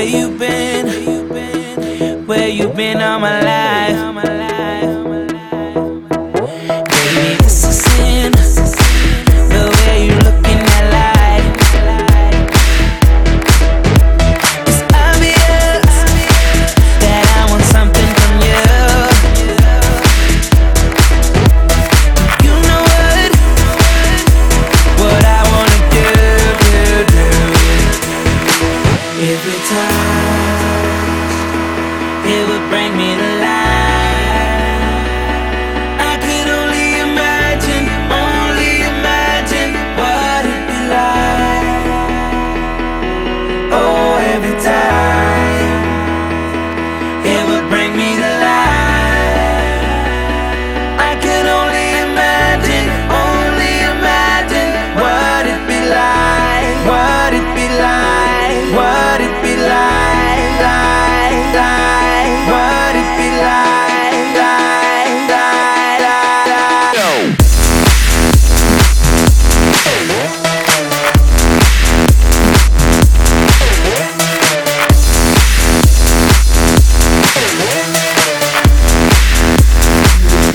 Where you been? Where you been all my life?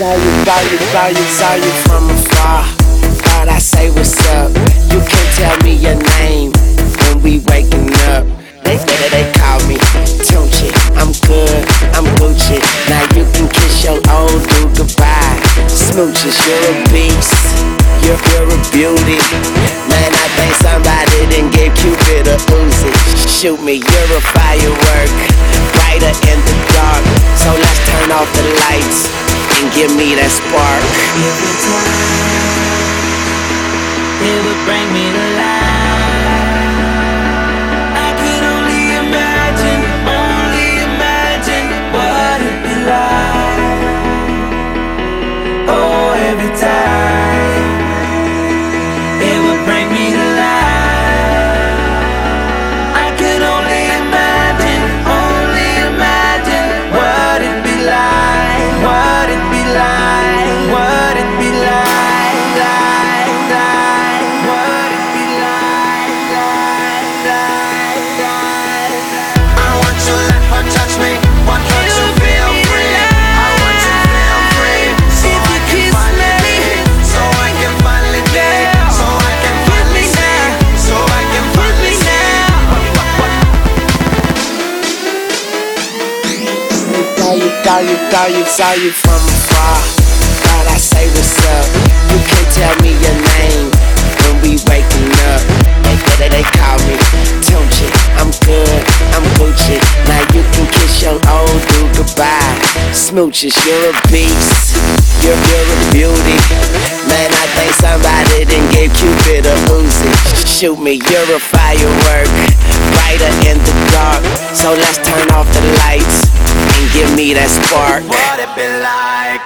Saw you, saw you, saw you, saw you from afar. Thought I say what's up. You can't tell me your name when we waking up. They they, they call me Tunechi. I'm good, I'm Gucci. Now you can kiss your old dude goodbye. Smooches, you're a beast. You're, you're a beauty. Man, I think somebody didn't give Cupid a Uzi. Shoot me, you're a firework. Brighter in the dark. So let's turn off the lights and give me that spark. Every time it would bring me to life. Saw you, saw you, saw you, from afar. Thought I say what's up. You can't tell me your name when we waking up. They, they, they call me Tunechi. I'm good, I'm Gucci. Now you can kiss your old dude goodbye. Smooches, you're a beast. You're, you're a beauty. Man, I think somebody didn't give Cupid a Uzi. Shoot me, you're a firework. Brighter in the dark. So let's turn off the lights give me that spark. What it be like?